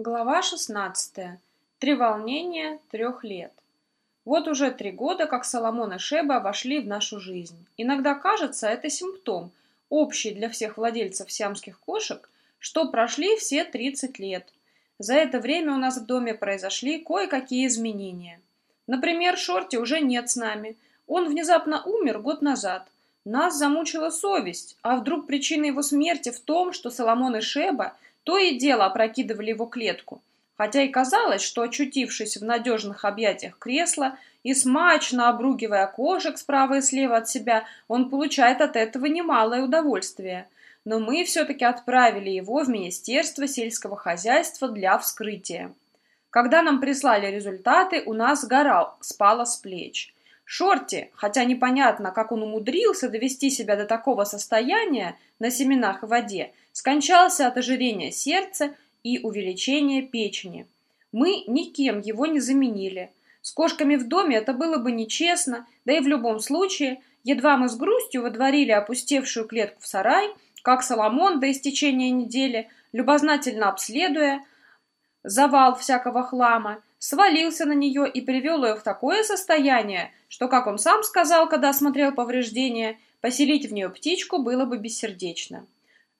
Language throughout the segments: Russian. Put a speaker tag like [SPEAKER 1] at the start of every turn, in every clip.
[SPEAKER 1] Глава 16. Три волнения трех лет. Вот уже три года, как Соломон и Шеба вошли в нашу жизнь. Иногда кажется, это симптом, общий для всех владельцев сиамских кошек, что прошли все 30 лет. За это время у нас в доме произошли кое-какие изменения. Например, Шорти уже нет с нами. Он внезапно умер год назад. Нас замучила совесть, а вдруг причина его смерти в том, что Соломон и Шеба – то и дело опрокидывали его клетку, хотя и казалось, что, очутившись в надежных объятиях кресла и смачно обругивая кошек справа и слева от себя, он получает от этого немалое удовольствие. Но мы все-таки отправили его в Министерство сельского хозяйства для вскрытия. Когда нам прислали результаты, у нас гора спала с плеч. Шорти, хотя непонятно, как он умудрился довести себя до такого состояния на семенах и воде, скончался от ожирения сердца и увеличения печени. Мы никем его не заменили. С кошками в доме это было бы нечестно, да и в любом случае, едва мы с грустью водворили опустевшую клетку в сарай, как Соломон до истечения недели, любознательно обследуя завал всякого хлама, свалился на нее и привел ее в такое состояние, что, как он сам сказал, когда осмотрел повреждения, поселить в нее птичку было бы бессердечно.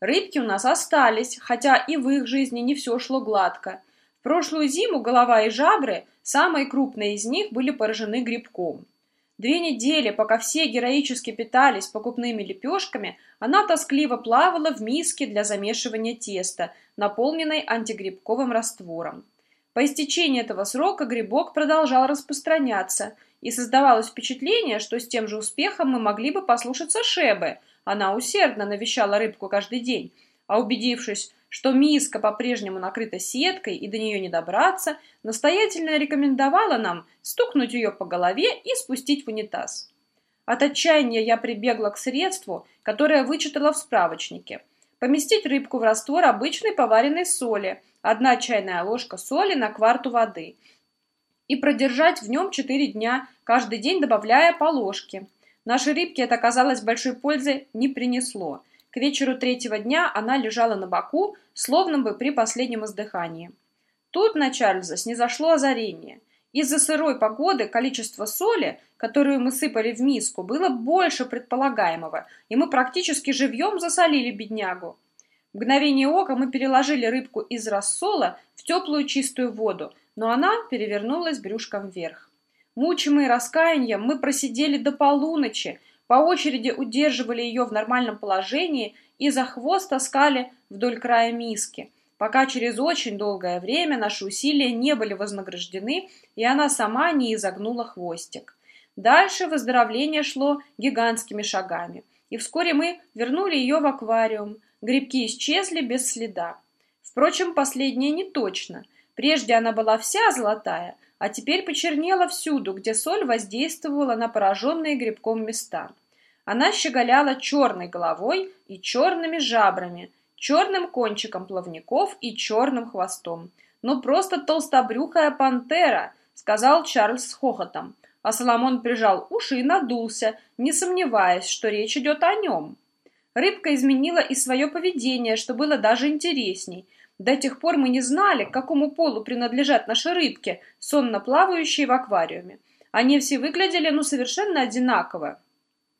[SPEAKER 1] Рыбки у нас остались, хотя и в их жизни не все шло гладко. В прошлую зиму голова и жабры, самые крупные из них, были поражены грибком. Две недели, пока все героически питались покупными лепешками, она тоскливо плавала в миске для замешивания теста, наполненной антигрибковым раствором. По истечении этого срока грибок продолжал распространяться, и создавалось впечатление, что с тем же успехом мы могли бы послушаться Шебы. Она усердно навещала рыбку каждый день, а убедившись, что миска по-прежнему накрыта сеткой и до нее не добраться, настоятельно рекомендовала нам стукнуть ее по голове и спустить в унитаз. От отчаяния я прибегла к средству, которое вычитала в справочнике. Поместить рыбку в раствор обычной поваренной соли, одна чайная ложка соли на кварту воды – и продержать в нем 4 дня, каждый день добавляя по ложке. Нашей рыбке это, казалось, большой пользы не принесло. К вечеру третьего дня она лежала на боку, словно бы при последнем издыхании. Тут на Чарльза снизошло озарение. Из-за сырой погоды количество соли, которую мы сыпали в миску, было больше предполагаемого, и мы практически живьем засолили беднягу. В мгновение ока мы переложили рыбку из рассола в теплую чистую воду, но она перевернулась брюшком вверх. Мучимые раскаянием, мы просидели до полуночи, по очереди удерживали ее в нормальном положении и за хвост таскали вдоль края миски, пока через очень долгое время наши усилия не были вознаграждены, и она сама не изогнула хвостик. Дальше выздоровление шло гигантскими шагами, и вскоре мы вернули ее в аквариум. Грибки исчезли без следа. Впрочем, последнее не точно – Прежде она была вся золотая, а теперь почернела всюду, где соль воздействовала на пораженные грибком места. Она щеголяла черной головой и черными жабрами, черным кончиком плавников и черным хвостом. «Ну, просто толстобрюхая пантера», — сказал Чарльз с хохотом. А Соломон прижал уши и надулся, не сомневаясь, что речь идет о нем. Рыбка изменила и свое поведение, что было даже интересней — до тех пор мы не знали, к какому полу принадлежат наши рыбки, сонно плавающие в аквариуме. Они все выглядели, ну, совершенно одинаково.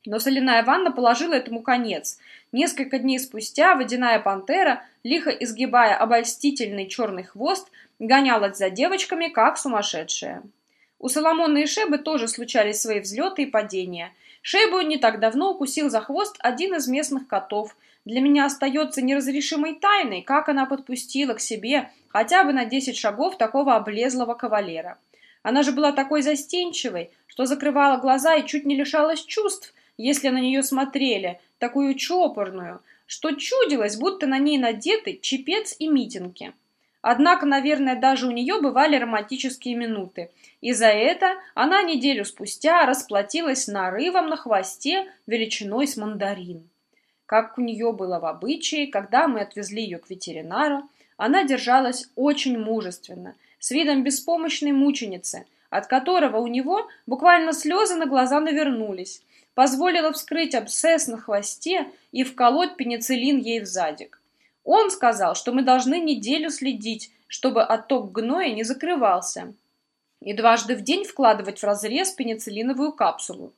[SPEAKER 1] Но соляная ванна положила этому конец. Несколько дней спустя водяная пантера, лихо изгибая обольстительный черный хвост, гонялась за девочками, как сумасшедшая. У Соломона и Шебы тоже случались свои взлеты и падения. Шебу не так давно укусил за хвост один из местных котов – для меня остается неразрешимой тайной, как она подпустила к себе хотя бы на десять шагов такого облезлого кавалера. Она же была такой застенчивой, что закрывала глаза и чуть не лишалась чувств, если на нее смотрели, такую чопорную, что чудилось, будто на ней надеты чепец и митинги. Однако, наверное, даже у нее бывали романтические минуты, и за это она неделю спустя расплатилась нарывом на хвосте величиной с мандарин. Как у нее было в обычае, когда мы отвезли ее к ветеринару, она держалась очень мужественно, с видом беспомощной мученицы, от которого у него буквально слезы на глаза навернулись, позволила вскрыть абсцесс на хвосте и вколоть пенициллин ей в задик. Он сказал, что мы должны неделю следить, чтобы отток гноя не закрывался, и дважды в день вкладывать в разрез пенициллиновую капсулу.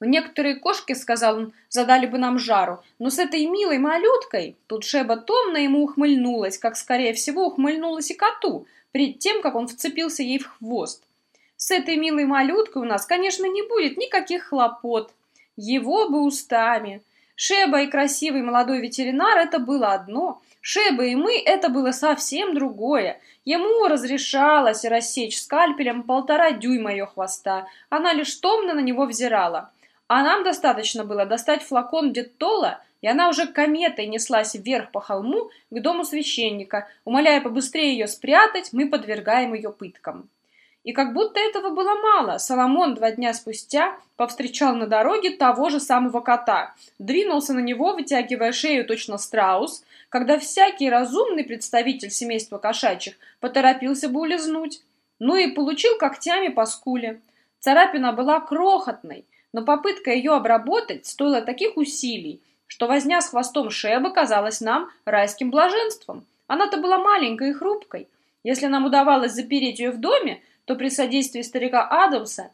[SPEAKER 1] Некоторые кошки, сказал он, задали бы нам жару, но с этой милой малюткой, тут Шеба томно ему ухмыльнулась, как, скорее всего, ухмыльнулась и коту, перед тем, как он вцепился ей в хвост. С этой милой малюткой у нас, конечно, не будет никаких хлопот. Его бы устами. Шеба и красивый молодой ветеринар – это было одно. Шеба и мы – это было совсем другое. Ему разрешалось рассечь скальпелем полтора дюйма ее хвоста. Она лишь томно на него взирала. А нам достаточно было достать флакон детола, и она уже кометой неслась вверх по холму к дому священника, умоляя побыстрее ее спрятать, мы подвергаем ее пыткам. И как будто этого было мало, Соломон два дня спустя повстречал на дороге того же самого кота, двинулся на него, вытягивая шею точно страус, когда всякий разумный представитель семейства кошачьих поторопился бы улизнуть. Ну и получил когтями по скуле. Царапина была крохотной, но попытка ее обработать стоила таких усилий, что возня с хвостом Шеба казалась нам райским блаженством. Она-то была маленькой и хрупкой. Если нам удавалось запереть ее в доме, то при содействии старика Адамса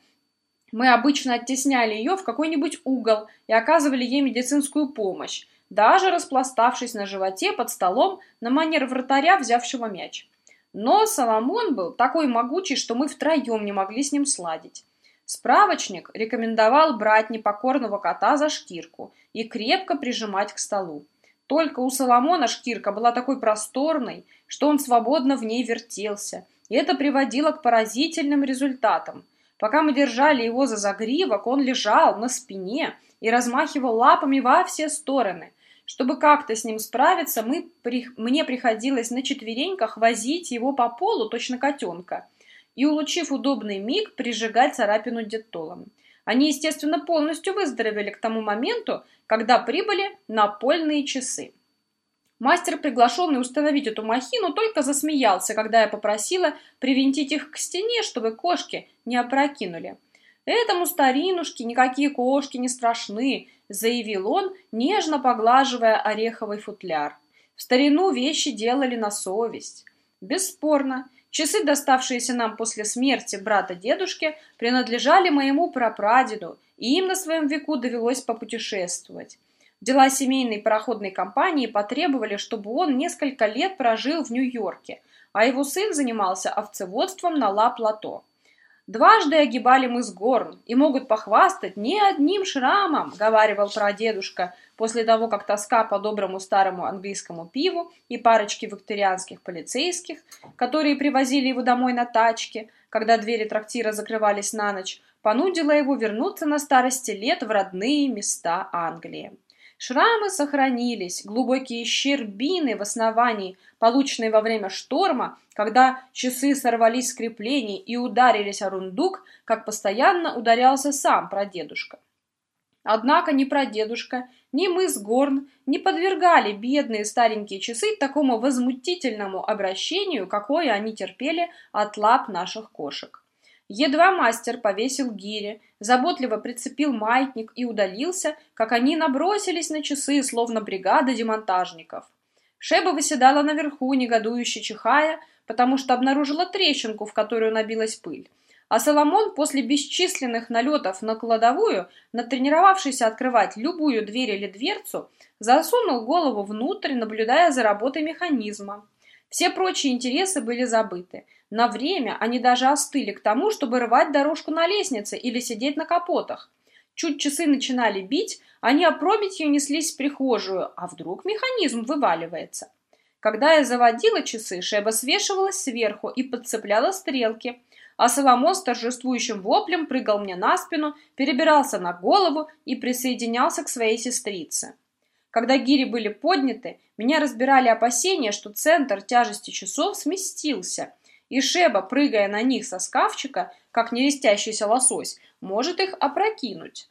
[SPEAKER 1] мы обычно оттесняли ее в какой-нибудь угол и оказывали ей медицинскую помощь, даже распластавшись на животе под столом на манер вратаря, взявшего мяч. Но Соломон был такой могучий, что мы втроем не могли с ним сладить. Справочник рекомендовал брать непокорного кота за шкирку и крепко прижимать к столу. Только у Соломона шкирка была такой просторной, что он свободно в ней вертелся, и это приводило к поразительным результатам. Пока мы держали его за загривок, он лежал на спине и размахивал лапами во все стороны. Чтобы как-то с ним справиться, мы, при, мне приходилось на четвереньках возить его по полу, точно котенка – и, улучив удобный миг, прижигать царапину детолом. Они, естественно, полностью выздоровели к тому моменту, когда прибыли напольные часы. Мастер, приглашенный установить эту махину, только засмеялся, когда я попросила привинтить их к стене, чтобы кошки не опрокинули. «Этому старинушке никакие кошки не страшны», — заявил он, нежно поглаживая ореховый футляр. «В старину вещи делали на совесть». Бесспорно, Часы, доставшиеся нам после смерти брата-дедушки, принадлежали моему прапрадеду, и им на своем веку довелось попутешествовать. Дела семейной пароходной компании потребовали, чтобы он несколько лет прожил в Нью-Йорке, а его сын занимался овцеводством на Ла-Плато. Дважды огибали мы с Горн и могут похвастать не одним шрамом, говаривал прадедушка, после того, как тоска по доброму старому английскому пиву и парочке викторианских полицейских, которые привозили его домой на тачке, когда двери трактира закрывались на ночь, понудила его вернуться на старости лет в родные места Англии. Шрамы сохранились, глубокие щербины в основании, полученные во время шторма, когда часы сорвались с креплений и ударились о рундук, как постоянно ударялся сам прадедушка. Однако ни прадедушка, ни мы с Горн не подвергали бедные старенькие часы такому возмутительному обращению, какое они терпели от лап наших кошек. Едва мастер повесил гири, заботливо прицепил маятник и удалился, как они набросились на часы, словно бригада демонтажников. Шеба выседала наверху, негодующе чихая, потому что обнаружила трещинку, в которую набилась пыль. А Соломон после бесчисленных налетов на кладовую, натренировавшийся открывать любую дверь или дверцу, засунул голову внутрь, наблюдая за работой механизма. Все прочие интересы были забыты. На время они даже остыли к тому, чтобы рвать дорожку на лестнице или сидеть на капотах. Чуть часы начинали бить, они опрометью неслись в прихожую, а вдруг механизм вываливается. Когда я заводила часы, Шеба свешивалась сверху и подцепляла стрелки, а Соломон с торжествующим воплем прыгал мне на спину, перебирался на голову и присоединялся к своей сестрице. Когда гири были подняты, меня разбирали опасения, что центр тяжести часов сместился – и Шеба, прыгая на них со скафчика, как нерестящийся лосось, может их опрокинуть.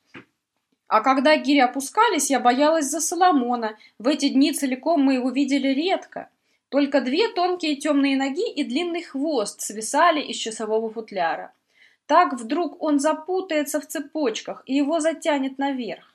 [SPEAKER 1] А когда гири опускались, я боялась за Соломона. В эти дни целиком мы его видели редко. Только две тонкие темные ноги и длинный хвост свисали из часового футляра. Так вдруг он запутается в цепочках, и его затянет наверх.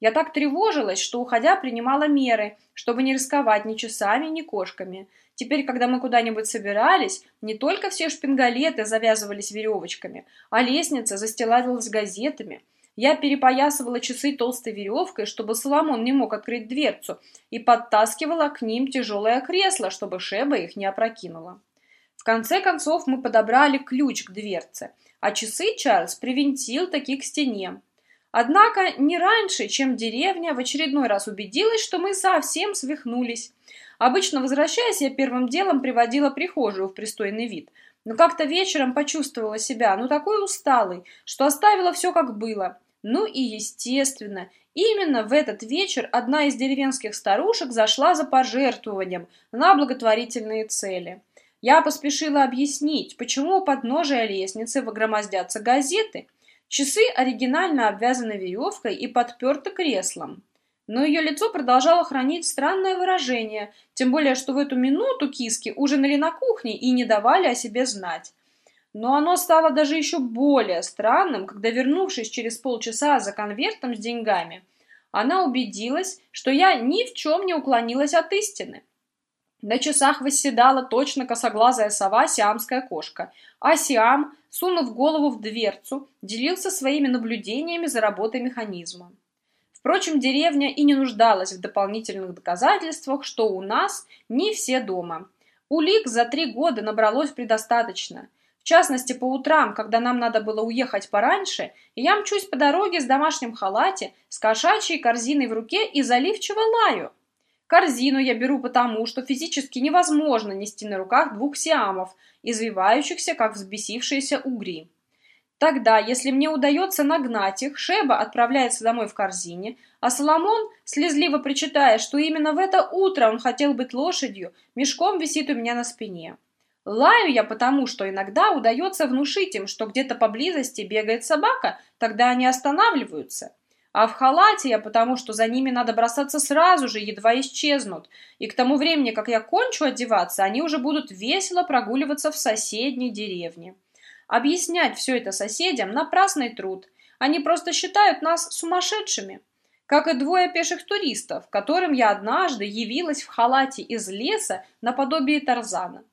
[SPEAKER 1] Я так тревожилась, что, уходя, принимала меры, чтобы не рисковать ни часами, ни кошками. Теперь, когда мы куда-нибудь собирались, не только все шпингалеты завязывались веревочками, а лестница застилалась газетами. Я перепоясывала часы толстой веревкой, чтобы Соломон не мог открыть дверцу, и подтаскивала к ним тяжелое кресло, чтобы Шеба их не опрокинула. В конце концов мы подобрали ключ к дверце, а часы Чарльз привинтил таки к стене. Однако не раньше, чем деревня в очередной раз убедилась, что мы совсем свихнулись. Обычно, возвращаясь, я первым делом приводила прихожую в пристойный вид. Но как-то вечером почувствовала себя, ну такой усталой, что оставила все как было. Ну и естественно, именно в этот вечер одна из деревенских старушек зашла за пожертвованием на благотворительные цели. Я поспешила объяснить, почему у подножия лестницы выгромоздятся газеты – Часы оригинально обвязаны веревкой и подперты креслом. Но ее лицо продолжало хранить странное выражение, тем более, что в эту минуту киски ужинали на кухне и не давали о себе знать. Но оно стало даже еще более странным, когда, вернувшись через полчаса за конвертом с деньгами, она убедилась, что я ни в чем не уклонилась от истины. На часах восседала точно косоглазая сова сиамская кошка, а Сиам, сунув голову в дверцу, делился своими наблюдениями за работой механизма. Впрочем, деревня и не нуждалась в дополнительных доказательствах, что у нас не все дома. Улик за три года набралось предостаточно. В частности, по утрам, когда нам надо было уехать пораньше, я мчусь по дороге с домашним халате, с кошачьей корзиной в руке и заливчиво лаю. Корзину я беру потому, что физически невозможно нести на руках двух сиамов, извивающихся, как взбесившиеся угри. Тогда, если мне удается нагнать их, Шеба отправляется домой в корзине, а Соломон, слезливо причитая, что именно в это утро он хотел быть лошадью, мешком висит у меня на спине. Лаю я потому, что иногда удается внушить им, что где-то поблизости бегает собака, тогда они останавливаются. А в халате я потому, что за ними надо бросаться сразу же, едва исчезнут. И к тому времени, как я кончу одеваться, они уже будут весело прогуливаться в соседней деревне. Объяснять все это соседям – напрасный труд. Они просто считают нас сумасшедшими. Как и двое пеших туристов, которым я однажды явилась в халате из леса наподобие Тарзана.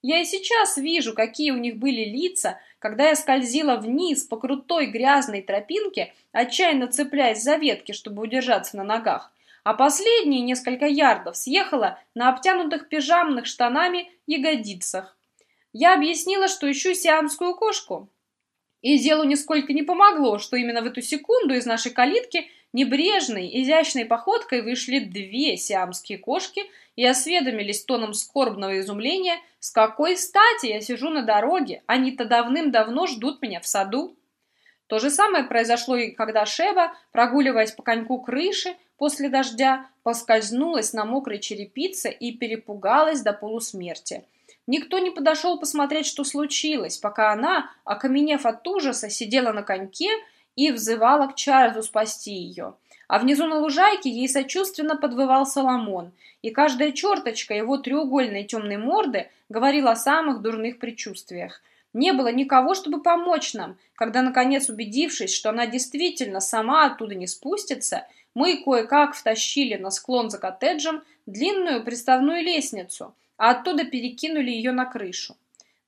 [SPEAKER 1] Я и сейчас вижу, какие у них были лица, когда я скользила вниз по крутой грязной тропинке, отчаянно цепляясь за ветки, чтобы удержаться на ногах, а последние несколько ярдов съехала на обтянутых пижамных штанами ягодицах. Я объяснила, что ищу сиамскую кошку. И делу нисколько не помогло, что именно в эту секунду из нашей калитки небрежной, изящной походкой вышли две сиамские кошки и осведомились тоном скорбного изумления, с какой стати я сижу на дороге, они-то давным-давно ждут меня в саду. То же самое произошло и когда Шеба, прогуливаясь по коньку крыши после дождя, поскользнулась на мокрой черепице и перепугалась до полусмерти. Никто не подошел посмотреть, что случилось, пока она, окаменев от ужаса, сидела на коньке и взывала к Чарльзу спасти ее. А внизу на лужайке ей сочувственно подвывал Соломон, и каждая черточка его треугольной темной морды говорила о самых дурных предчувствиях. Не было никого, чтобы помочь нам, когда, наконец, убедившись, что она действительно сама оттуда не спустится, мы кое-как втащили на склон за коттеджем длинную приставную лестницу, а оттуда перекинули ее на крышу.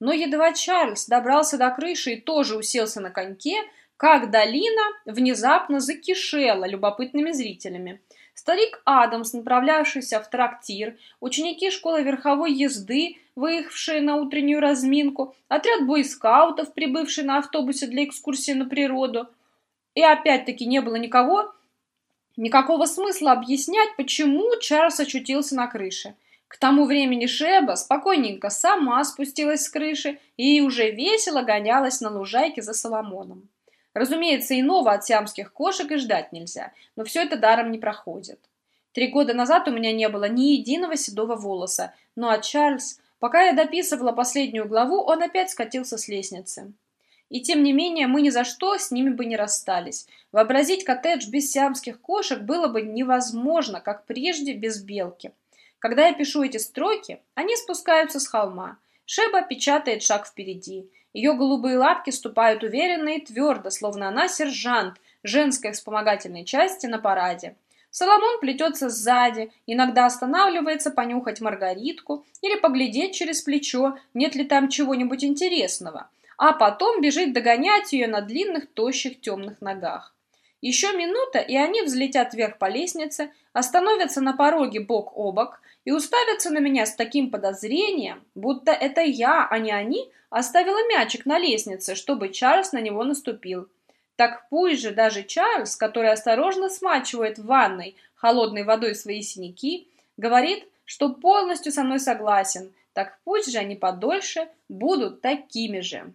[SPEAKER 1] Но едва Чарльз добрался до крыши и тоже уселся на коньке, как долина внезапно закишела любопытными зрителями. Старик Адамс, направлявшийся в трактир, ученики школы верховой езды, выехавшие на утреннюю разминку, отряд бойскаутов, прибывший на автобусе для экскурсии на природу. И опять-таки не было никого, никакого смысла объяснять, почему Чарльз очутился на крыше. К тому времени Шеба спокойненько сама спустилась с крыши и уже весело гонялась на лужайке за Соломоном. Разумеется, иного от сиамских кошек и ждать нельзя, но все это даром не проходит. Три года назад у меня не было ни единого седого волоса, ну а Чарльз, пока я дописывала последнюю главу, он опять скатился с лестницы. И тем не менее, мы ни за что с ними бы не расстались. Вообразить коттедж без сиамских кошек было бы невозможно, как прежде без белки. Когда я пишу эти строки, они спускаются с холма. Шеба печатает шаг впереди. Ее голубые лапки ступают уверенно и твердо, словно она сержант, женской вспомогательной части на параде. Соломон плетется сзади, иногда останавливается понюхать маргаритку или поглядеть через плечо, нет ли там чего-нибудь интересного, а потом бежит догонять ее на длинных, тощих, темных ногах. Еще минута, и они взлетят вверх по лестнице, остановятся на пороге бок о бок и уставятся на меня с таким подозрением, будто это я, а не они, оставила мячик на лестнице, чтобы Чарльз на него наступил. Так пусть же даже Чарльз, который осторожно смачивает в ванной холодной водой свои синяки, говорит, что полностью со мной согласен, так пусть же они подольше будут такими же.